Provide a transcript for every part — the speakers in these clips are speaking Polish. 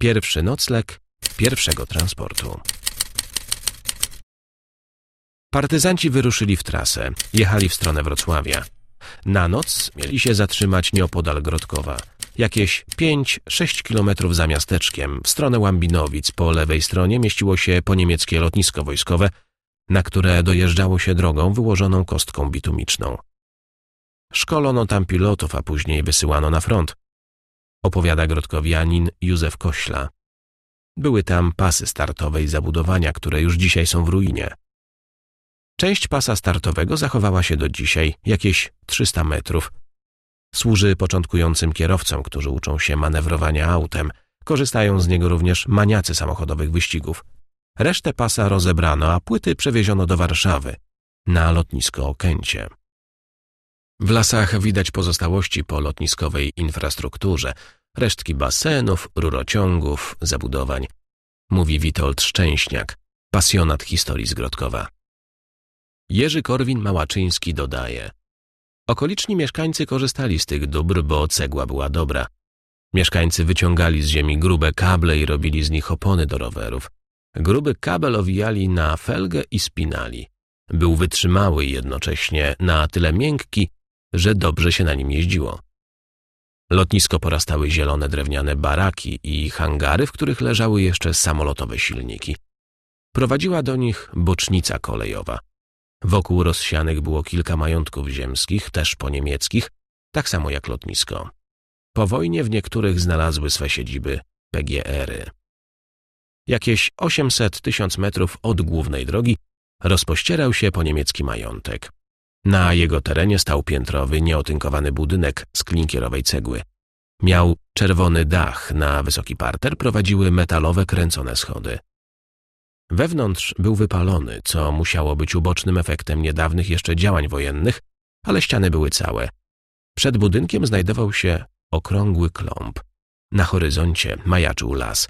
Pierwszy nocleg pierwszego transportu. Partyzanci wyruszyli w trasę. Jechali w stronę Wrocławia. Na noc mieli się zatrzymać nieopodal Grodkowa. Jakieś 5-6 kilometrów za miasteczkiem, w stronę Łambinowic, po lewej stronie mieściło się poniemieckie lotnisko wojskowe, na które dojeżdżało się drogą wyłożoną kostką bitumiczną. Szkolono tam pilotów, a później wysyłano na front. Opowiada grodkowianin Józef Kośla. Były tam pasy startowe i zabudowania, które już dzisiaj są w ruinie. Część pasa startowego zachowała się do dzisiaj, jakieś 300 metrów. Służy początkującym kierowcom, którzy uczą się manewrowania autem. Korzystają z niego również maniacy samochodowych wyścigów. Resztę pasa rozebrano, a płyty przewieziono do Warszawy, na lotnisko Okęcie. W lasach widać pozostałości po lotniskowej infrastrukturze, resztki basenów, rurociągów, zabudowań. Mówi Witold Szczęśniak, pasjonat historii z Grodkowa. Jerzy Korwin-Małaczyński dodaje Okoliczni mieszkańcy korzystali z tych dóbr, bo cegła była dobra. Mieszkańcy wyciągali z ziemi grube kable i robili z nich opony do rowerów. Gruby kabel owijali na felgę i spinali. Był wytrzymały i jednocześnie na tyle miękki, że dobrze się na nim jeździło. Lotnisko porastały zielone drewniane baraki i hangary, w których leżały jeszcze samolotowe silniki. Prowadziła do nich bocznica kolejowa. Wokół rozsianych było kilka majątków ziemskich, też po niemieckich, tak samo jak lotnisko. Po wojnie w niektórych znalazły swe siedziby PGR-y. Jakieś 800 tysiąc metrów od głównej drogi rozpościerał się po niemiecki majątek. Na jego terenie stał piętrowy, nieotynkowany budynek z klinkierowej cegły. Miał czerwony dach, na wysoki parter prowadziły metalowe kręcone schody. Wewnątrz był wypalony, co musiało być ubocznym efektem niedawnych jeszcze działań wojennych, ale ściany były całe. Przed budynkiem znajdował się okrągły klomb. Na horyzoncie majaczył las.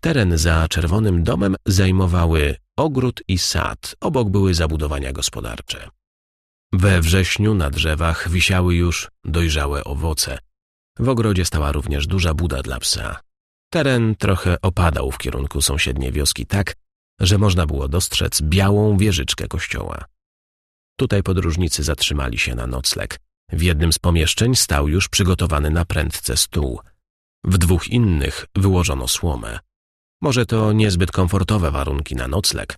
Teren za czerwonym domem zajmowały ogród i sad, obok były zabudowania gospodarcze. We wrześniu na drzewach wisiały już dojrzałe owoce. W ogrodzie stała również duża buda dla psa. Teren trochę opadał w kierunku sąsiedniej wioski tak, że można było dostrzec białą wieżyczkę kościoła. Tutaj podróżnicy zatrzymali się na nocleg. W jednym z pomieszczeń stał już przygotowany na prędce stół. W dwóch innych wyłożono słomę. Może to niezbyt komfortowe warunki na nocleg,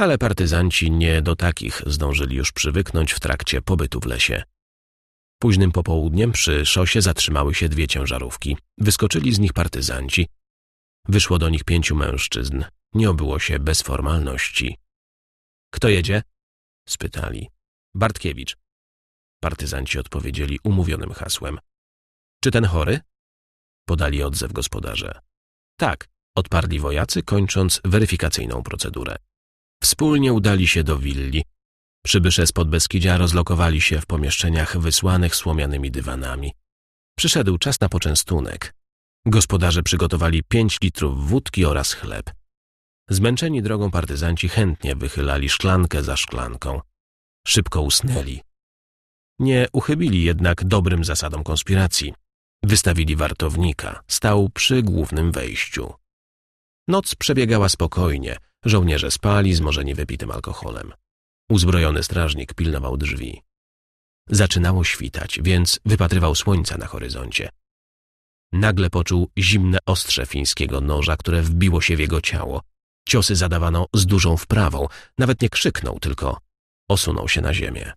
ale partyzanci nie do takich zdążyli już przywyknąć w trakcie pobytu w lesie. Późnym popołudniem przy szosie zatrzymały się dwie ciężarówki. Wyskoczyli z nich partyzanci. Wyszło do nich pięciu mężczyzn. Nie obyło się bez formalności. Kto jedzie? spytali. Bartkiewicz. Partyzanci odpowiedzieli umówionym hasłem. Czy ten chory? Podali odzew gospodarze. Tak, odparli wojacy, kończąc weryfikacyjną procedurę. Wspólnie udali się do willi. Przybysze z Podbeskidzia rozlokowali się w pomieszczeniach wysłanych słomianymi dywanami. Przyszedł czas na poczęstunek. Gospodarze przygotowali pięć litrów wódki oraz chleb. Zmęczeni drogą partyzanci chętnie wychylali szklankę za szklanką. Szybko usnęli. Nie uchybili jednak dobrym zasadom konspiracji. Wystawili wartownika, stał przy głównym wejściu. Noc przebiegała spokojnie, żołnierze spali zmożeni wypitym alkoholem. Uzbrojony strażnik pilnował drzwi. Zaczynało świtać, więc wypatrywał słońca na horyzoncie. Nagle poczuł zimne ostrze fińskiego noża, które wbiło się w jego ciało. Ciosy zadawano z dużą wprawą, nawet nie krzyknął, tylko osunął się na ziemię.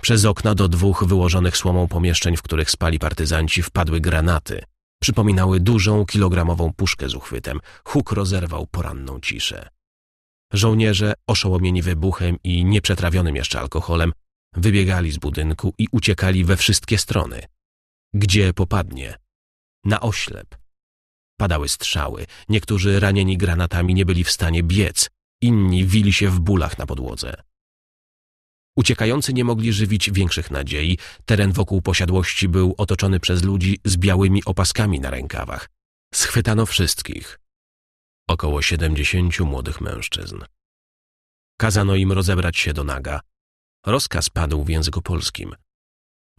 Przez okna do dwóch wyłożonych słomą pomieszczeń, w których spali partyzanci, wpadły granaty. Przypominały dużą, kilogramową puszkę z uchwytem. Huk rozerwał poranną ciszę. Żołnierze, oszołomieni wybuchem i nieprzetrawionym jeszcze alkoholem, wybiegali z budynku i uciekali we wszystkie strony. Gdzie popadnie? Na oślep. Padały strzały, niektórzy ranieni granatami nie byli w stanie biec, inni wili się w bólach na podłodze. Uciekający nie mogli żywić większych nadziei, teren wokół posiadłości był otoczony przez ludzi z białymi opaskami na rękawach. Schwytano wszystkich. Około siedemdziesięciu młodych mężczyzn. Kazano im rozebrać się do naga. Rozkaz padł w języku polskim.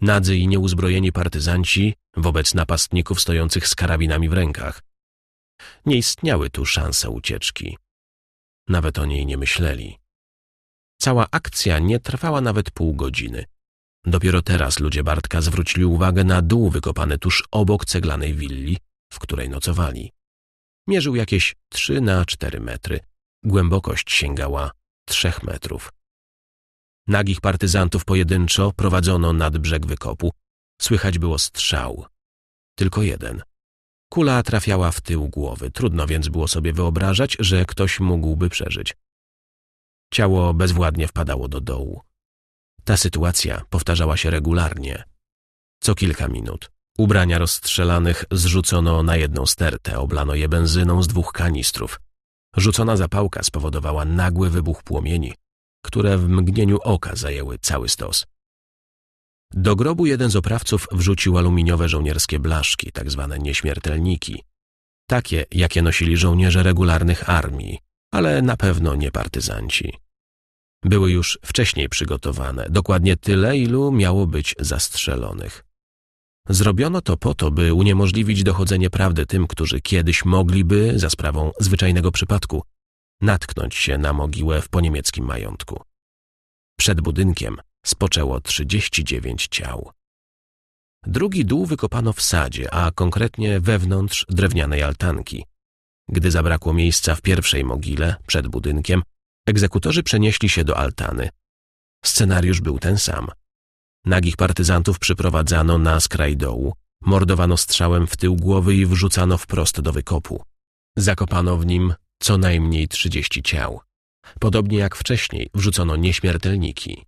Nadzy i nieuzbrojeni partyzanci wobec napastników stojących z karabinami w rękach. Nie istniały tu szanse ucieczki. Nawet o niej nie myśleli. Cała akcja nie trwała nawet pół godziny. Dopiero teraz ludzie Bartka zwrócili uwagę na dół wykopany tuż obok ceglanej willi, w której nocowali. Mierzył jakieś trzy na cztery metry. Głębokość sięgała trzech metrów. Nagich partyzantów pojedynczo prowadzono nad brzeg wykopu. Słychać było strzał. Tylko jeden. Kula trafiała w tył głowy, trudno więc było sobie wyobrażać, że ktoś mógłby przeżyć. Ciało bezwładnie wpadało do dołu. Ta sytuacja powtarzała się regularnie. Co kilka minut. Ubrania rozstrzelanych zrzucono na jedną stertę, oblano je benzyną z dwóch kanistrów. Rzucona zapałka spowodowała nagły wybuch płomieni, które w mgnieniu oka zajęły cały stos. Do grobu jeden z oprawców wrzucił aluminiowe żołnierskie blaszki, tak zwane nieśmiertelniki. Takie, jakie nosili żołnierze regularnych armii, ale na pewno nie partyzanci. Były już wcześniej przygotowane, dokładnie tyle, ilu miało być zastrzelonych. Zrobiono to po to, by uniemożliwić dochodzenie prawdy tym, którzy kiedyś mogliby, za sprawą zwyczajnego przypadku, natknąć się na mogiłę w poniemieckim majątku. Przed budynkiem spoczęło 39 ciał. Drugi dół wykopano w sadzie, a konkretnie wewnątrz drewnianej altanki. Gdy zabrakło miejsca w pierwszej mogile, przed budynkiem, egzekutorzy przenieśli się do altany. Scenariusz był ten sam. Nagich partyzantów przyprowadzano na skraj dołu, mordowano strzałem w tył głowy i wrzucano wprost do wykopu. Zakopano w nim co najmniej 30 ciał. Podobnie jak wcześniej wrzucono nieśmiertelniki.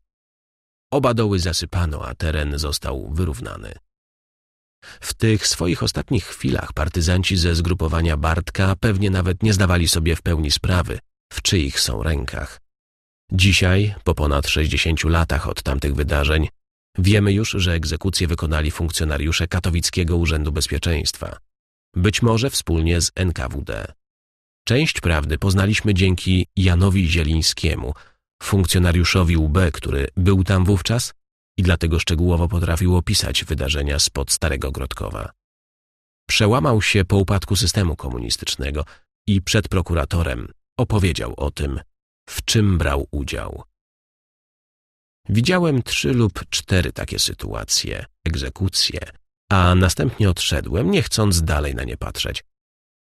Oba doły zasypano, a teren został wyrównany. W tych swoich ostatnich chwilach partyzanci ze zgrupowania Bartka pewnie nawet nie zdawali sobie w pełni sprawy, w czyich są rękach. Dzisiaj, po ponad 60 latach od tamtych wydarzeń, wiemy już, że egzekucję wykonali funkcjonariusze Katowickiego Urzędu Bezpieczeństwa. Być może wspólnie z NKWD. Część prawdy poznaliśmy dzięki Janowi Zielińskiemu, funkcjonariuszowi UB, który był tam wówczas i dlatego szczegółowo potrafił opisać wydarzenia spod Starego Grodkowa. Przełamał się po upadku systemu komunistycznego i przed prokuratorem opowiedział o tym, w czym brał udział. Widziałem trzy lub cztery takie sytuacje, egzekucje, a następnie odszedłem, nie chcąc dalej na nie patrzeć.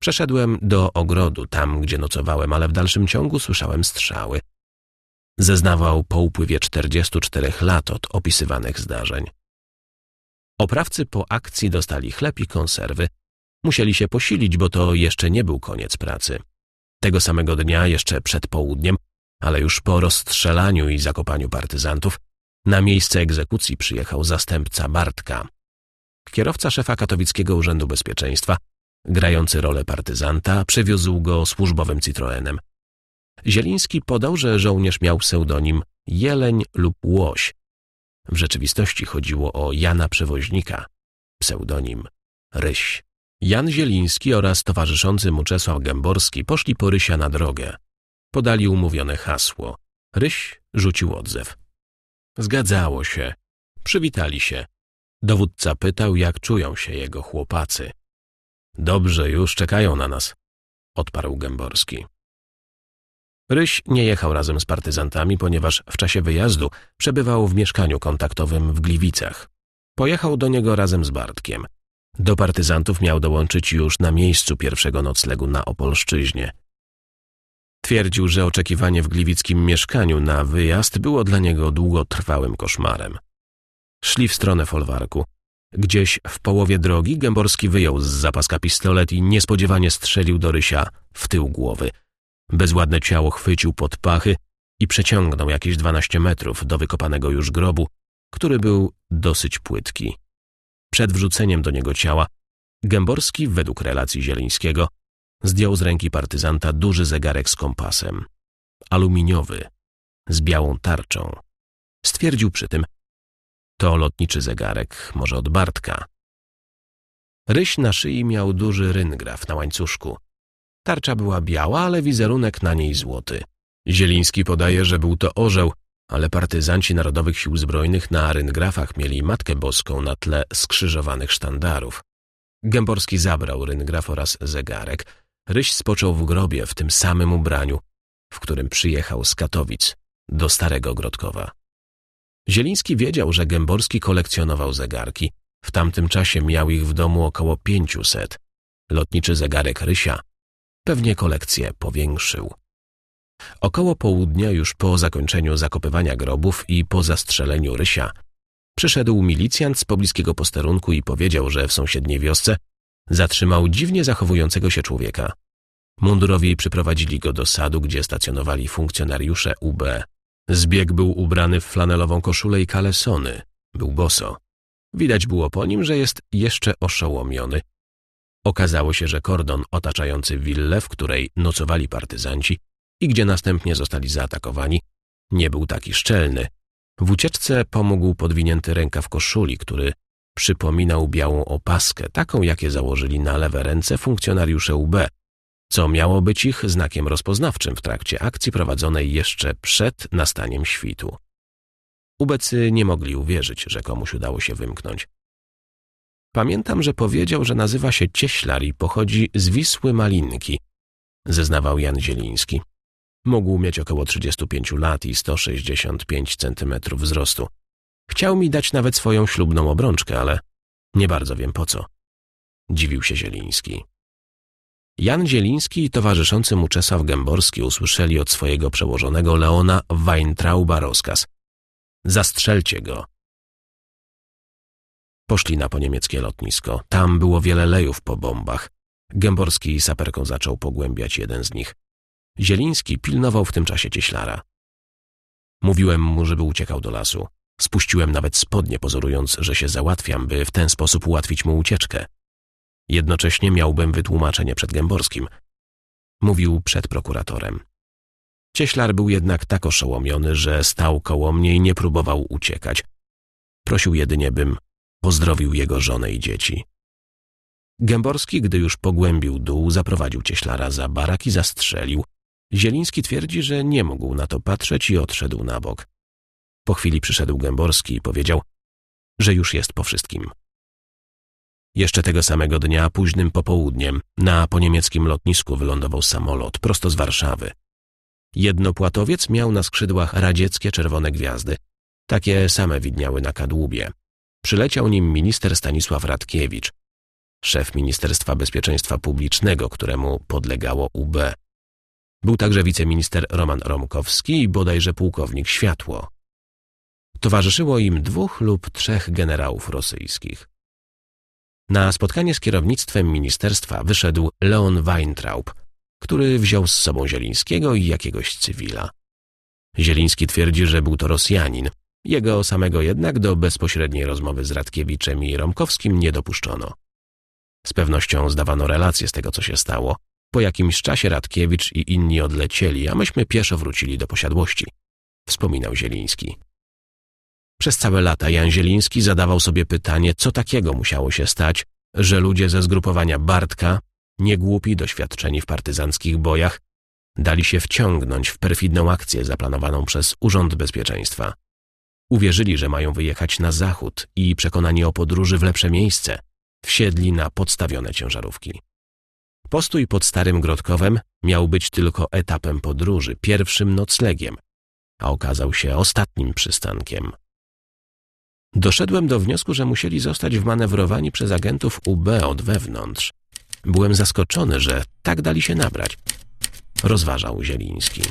Przeszedłem do ogrodu, tam gdzie nocowałem, ale w dalszym ciągu słyszałem strzały. Zeznawał po upływie 44 lat od opisywanych zdarzeń. Oprawcy po akcji dostali chleb i konserwy. Musieli się posilić, bo to jeszcze nie był koniec pracy. Tego samego dnia, jeszcze przed południem, ale już po rozstrzelaniu i zakopaniu partyzantów, na miejsce egzekucji przyjechał zastępca Bartka. Kierowca szefa Katowickiego Urzędu Bezpieczeństwa grający rolę partyzanta, przewiózł go służbowym Citroenem. Zieliński podał, że żołnierz miał pseudonim Jeleń lub Łoś. W rzeczywistości chodziło o Jana Przewoźnika, pseudonim Ryś. Jan Zieliński oraz towarzyszący mu Czesław Gęborski poszli po Rysia na drogę. Podali umówione hasło. Ryś rzucił odzew. Zgadzało się. Przywitali się. Dowódca pytał, jak czują się jego chłopacy. Dobrze, już czekają na nas, odparł Gęborski. Ryś nie jechał razem z partyzantami, ponieważ w czasie wyjazdu przebywał w mieszkaniu kontaktowym w Gliwicach. Pojechał do niego razem z Bartkiem. Do partyzantów miał dołączyć już na miejscu pierwszego noclegu na Opolszczyźnie. Twierdził, że oczekiwanie w gliwickim mieszkaniu na wyjazd było dla niego długotrwałym koszmarem. Szli w stronę folwarku. Gdzieś w połowie drogi Gęborski wyjął z zapaska pistolet i niespodziewanie strzelił do Rysia w tył głowy. Bezładne ciało chwycił pod pachy i przeciągnął jakieś dwanaście metrów do wykopanego już grobu, który był dosyć płytki. Przed wrzuceniem do niego ciała Gęborski, według relacji Zielińskiego, zdjął z ręki partyzanta duży zegarek z kompasem. Aluminiowy, z białą tarczą. Stwierdził przy tym, to lotniczy zegarek, może od Bartka. Ryś na szyi miał duży ryngraf na łańcuszku. Tarcza była biała, ale wizerunek na niej złoty. Zieliński podaje, że był to orzeł, ale partyzanci Narodowych Sił Zbrojnych na ryngrafach mieli Matkę Boską na tle skrzyżowanych sztandarów. Gęborski zabrał ryngraf oraz zegarek. Ryś spoczął w grobie w tym samym ubraniu, w którym przyjechał z Katowic do Starego Grodkowa. Zieliński wiedział, że Gęborski kolekcjonował zegarki. W tamtym czasie miał ich w domu około pięciuset. Lotniczy zegarek Rysia pewnie kolekcję powiększył. Około południa, już po zakończeniu zakopywania grobów i po zastrzeleniu Rysia, przyszedł milicjant z pobliskiego posterunku i powiedział, że w sąsiedniej wiosce zatrzymał dziwnie zachowującego się człowieka. Mundurowi przyprowadzili go do sadu, gdzie stacjonowali funkcjonariusze UB. Zbieg był ubrany w flanelową koszulę i kalesony. Był boso. Widać było po nim, że jest jeszcze oszołomiony. Okazało się, że kordon otaczający willę, w której nocowali partyzanci i gdzie następnie zostali zaatakowani, nie był taki szczelny. W ucieczce pomógł podwinięty rękaw koszuli, który przypominał białą opaskę, taką jakie założyli na lewe ręce funkcjonariusze UB, co miało być ich znakiem rozpoznawczym w trakcie akcji prowadzonej jeszcze przed nastaniem świtu. Ubecy nie mogli uwierzyć, że komuś udało się wymknąć. Pamiętam, że powiedział, że nazywa się Cieślar i pochodzi z Wisły Malinki, zeznawał Jan Zieliński. Mógł mieć około 35 lat i 165 centymetrów wzrostu. Chciał mi dać nawet swoją ślubną obrączkę, ale nie bardzo wiem po co. Dziwił się Zieliński. Jan Zieliński i towarzyszący mu Czesław Gęborski usłyszeli od swojego przełożonego Leona Weintrauba rozkaz. Zastrzelcie go. Poszli na poniemieckie lotnisko. Tam było wiele lejów po bombach. Gęborski saperką zaczął pogłębiać jeden z nich. Zieliński pilnował w tym czasie cieślara. Mówiłem mu, żeby uciekał do lasu. Spuściłem nawet spodnie, pozorując, że się załatwiam, by w ten sposób ułatwić mu ucieczkę. Jednocześnie miałbym wytłumaczenie przed Gęborskim. Mówił przed prokuratorem. Cieślar był jednak tak oszołomiony, że stał koło mnie i nie próbował uciekać. Prosił jedynie, bym pozdrowił jego żonę i dzieci. Gęborski, gdy już pogłębił dół, zaprowadził cieślara za barak i zastrzelił. Zieliński twierdzi, że nie mógł na to patrzeć i odszedł na bok. Po chwili przyszedł Gęborski i powiedział, że już jest po wszystkim. Jeszcze tego samego dnia, późnym popołudniem, na poniemieckim lotnisku wylądował samolot prosto z Warszawy. Jednopłatowiec miał na skrzydłach radzieckie czerwone gwiazdy. Takie same widniały na kadłubie. Przyleciał nim minister Stanisław Radkiewicz, szef Ministerstwa Bezpieczeństwa Publicznego, któremu podlegało UB. Był także wiceminister Roman Romkowski i bodajże pułkownik Światło. Towarzyszyło im dwóch lub trzech generałów rosyjskich. Na spotkanie z kierownictwem ministerstwa wyszedł Leon Weintraub, który wziął z sobą Zielińskiego i jakiegoś cywila. Zieliński twierdzi, że był to Rosjanin. Jego samego jednak do bezpośredniej rozmowy z Radkiewiczem i Romkowskim nie dopuszczono. Z pewnością zdawano relacje z tego, co się stało. Po jakimś czasie Radkiewicz i inni odlecieli, a myśmy pieszo wrócili do posiadłości, wspominał Zieliński. Przez całe lata Jan Zieliński zadawał sobie pytanie, co takiego musiało się stać, że ludzie ze zgrupowania Bartka, niegłupi, doświadczeni w partyzanckich bojach, dali się wciągnąć w perfidną akcję zaplanowaną przez Urząd Bezpieczeństwa. Uwierzyli, że mają wyjechać na zachód i przekonani o podróży w lepsze miejsce, wsiedli na podstawione ciężarówki. Postój pod Starym Grodkowem miał być tylko etapem podróży, pierwszym noclegiem, a okazał się ostatnim przystankiem. Doszedłem do wniosku, że musieli zostać wmanewrowani przez agentów UB od wewnątrz. Byłem zaskoczony, że tak dali się nabrać. Rozważał Zieliński.